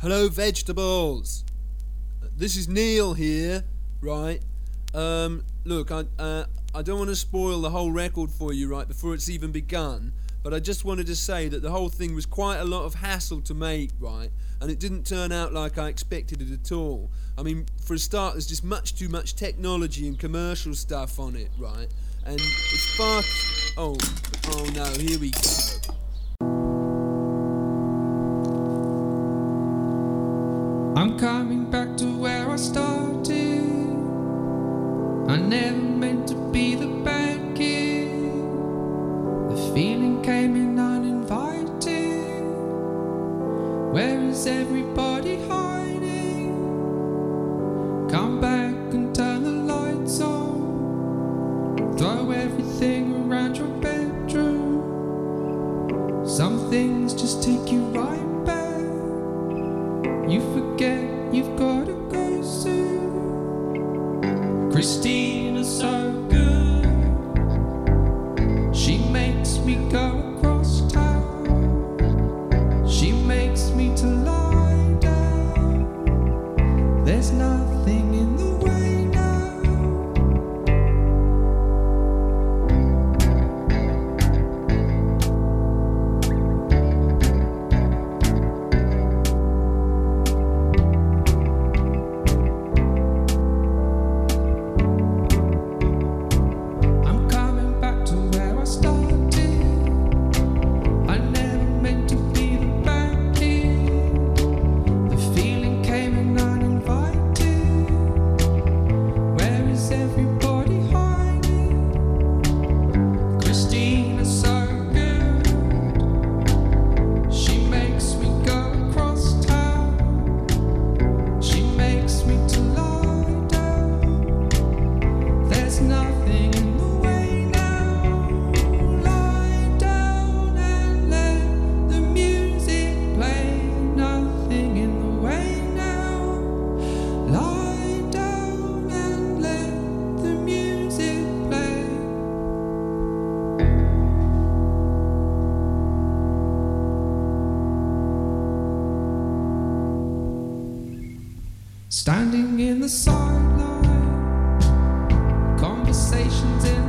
Hello, vegetables. This is Neil here, right? Um, look, I uh, I don't want to spoil the whole record for you, right, before it's even begun. But I just wanted to say that the whole thing was quite a lot of hassle to make, right? And it didn't turn out like I expected it at all. I mean, for a start, there's just much too much technology and commercial stuff on it, right? And it's far. Oh, oh no, here we go. I'm coming back to where I started. I never meant to be the Standing in the sideline. Conversations in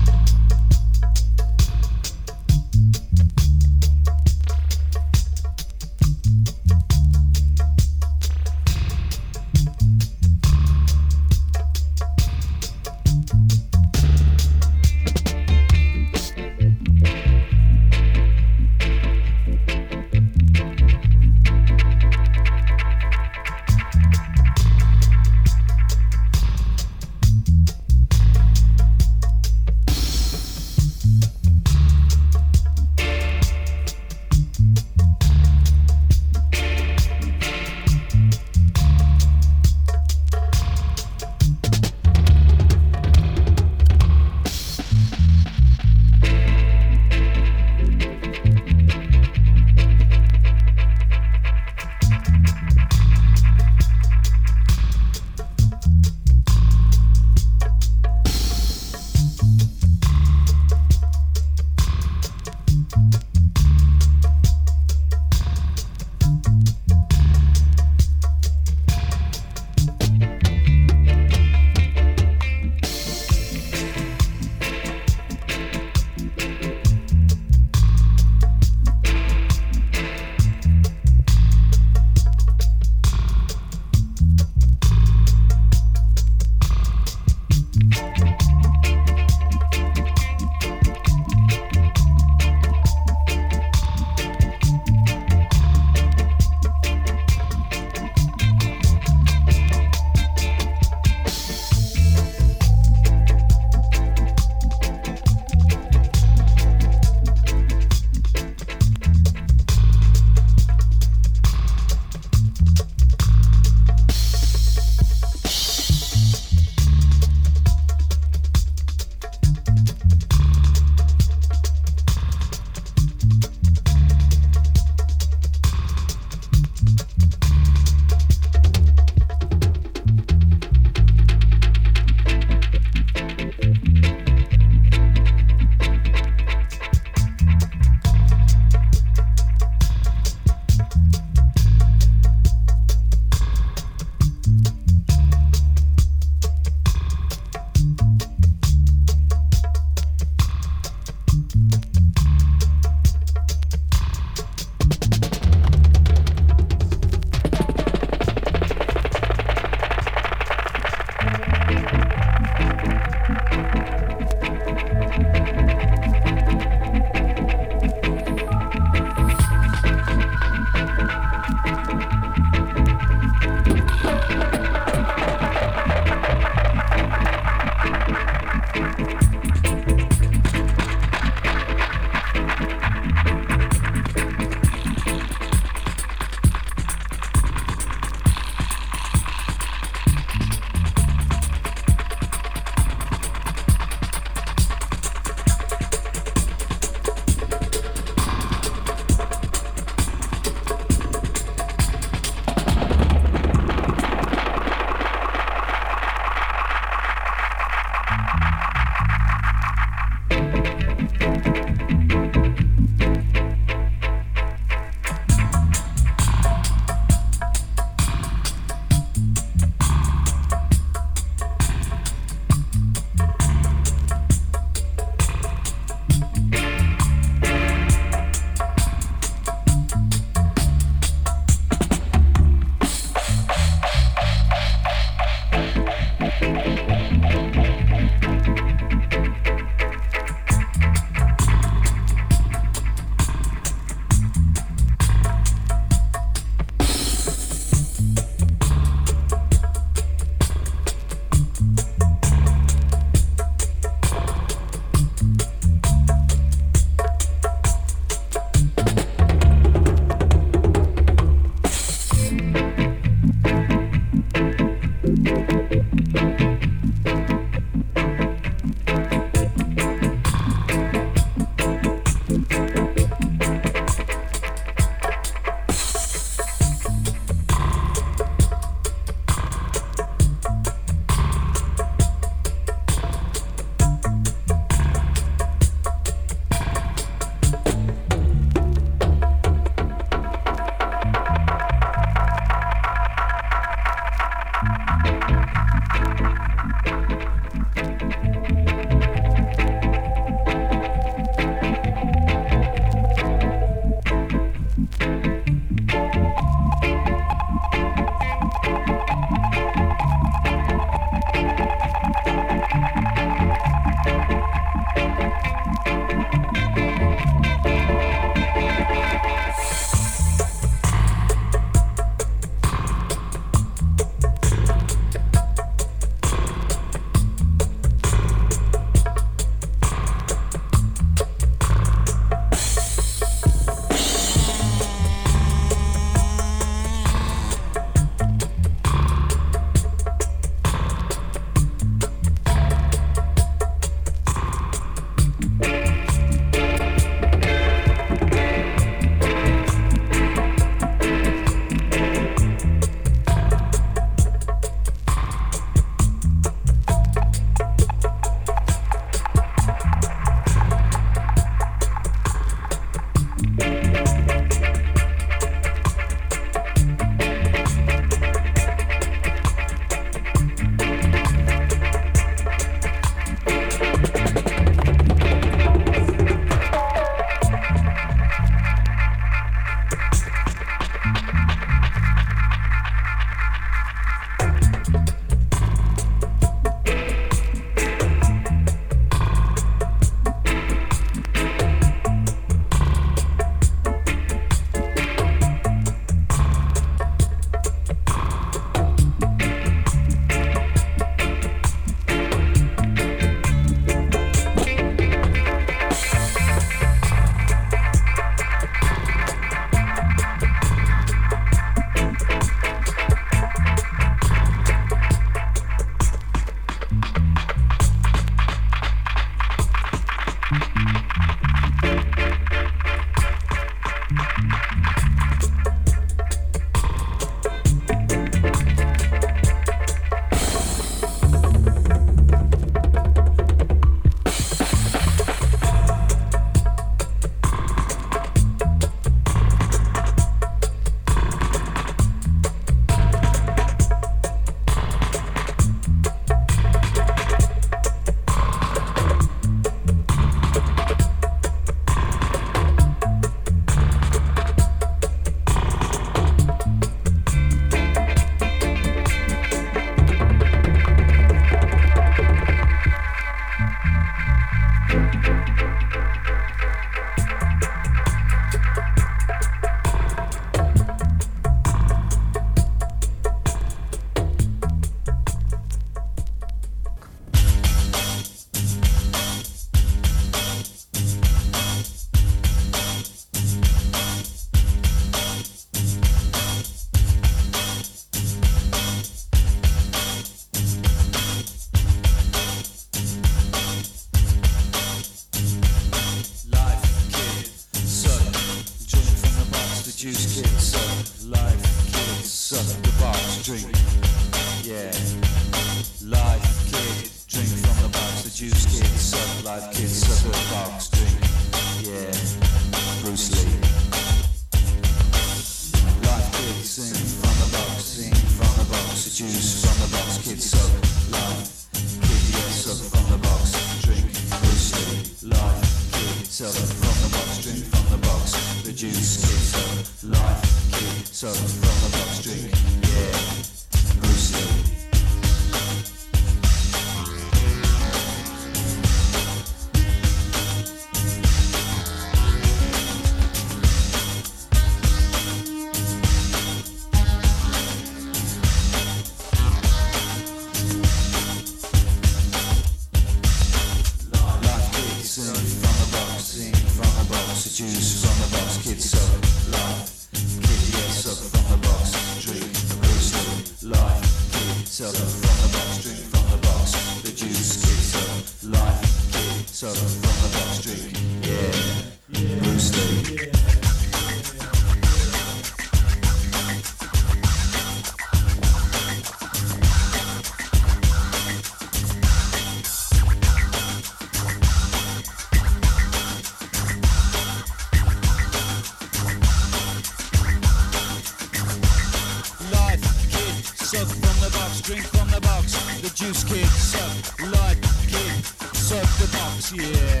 Suck from the box, drink from the box. The juice kid, suck light kid, suck the box, yeah.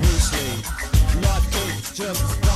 Bruce Lee, light kid, jump.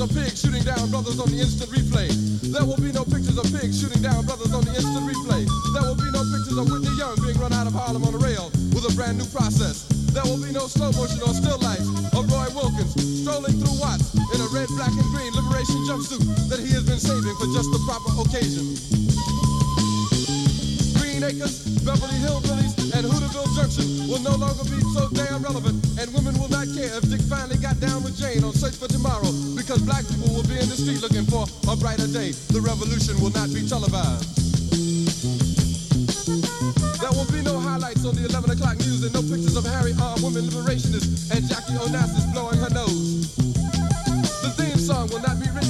Pictures of pigs shooting down brothers on the instant replay. There will be no pictures of pigs shooting down brothers on the instant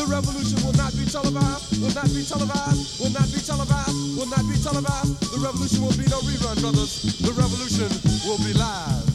The revolution will not be televised, will not be televised, will not be televised, will not be televised. The revolution will be no rerun, brothers. The revolution will be live.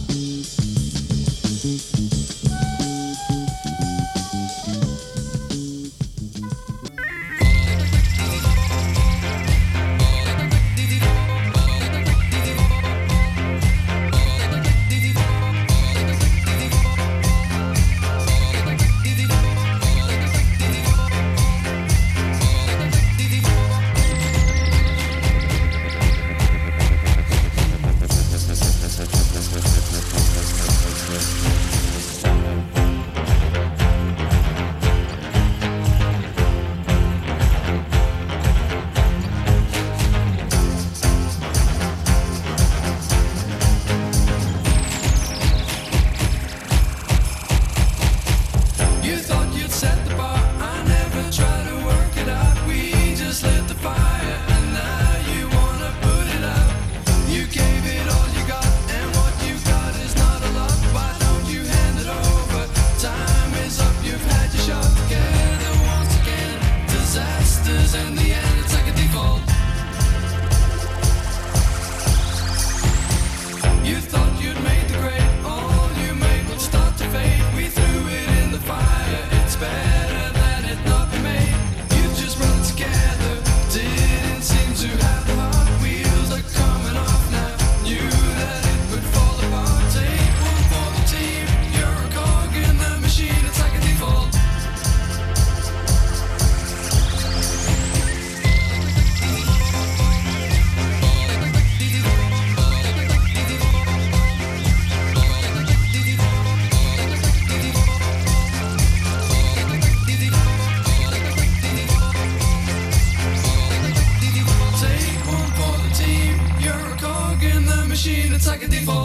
like a default.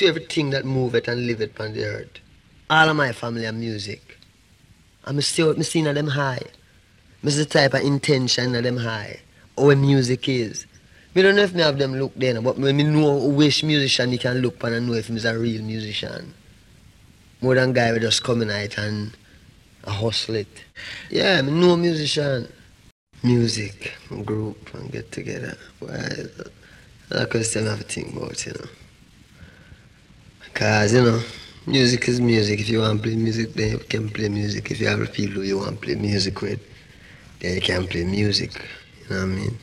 to everything that move it and live it on the earth. All of my family are music. I'm still me seeing them high. Miss the type of intention of them high. How music is. Me don't know if me have them look there, but me know which musician you can look and know if he's a real musician. More than guy will just come in it and uh, hustle it. Yeah, me know musician. Music, group and get together. Well, that's a question I have to think about, you know. Because, you know, music is music. If you want to play music, then you can play music. If you have people you want to play music with, then you can play music. You know what I mean?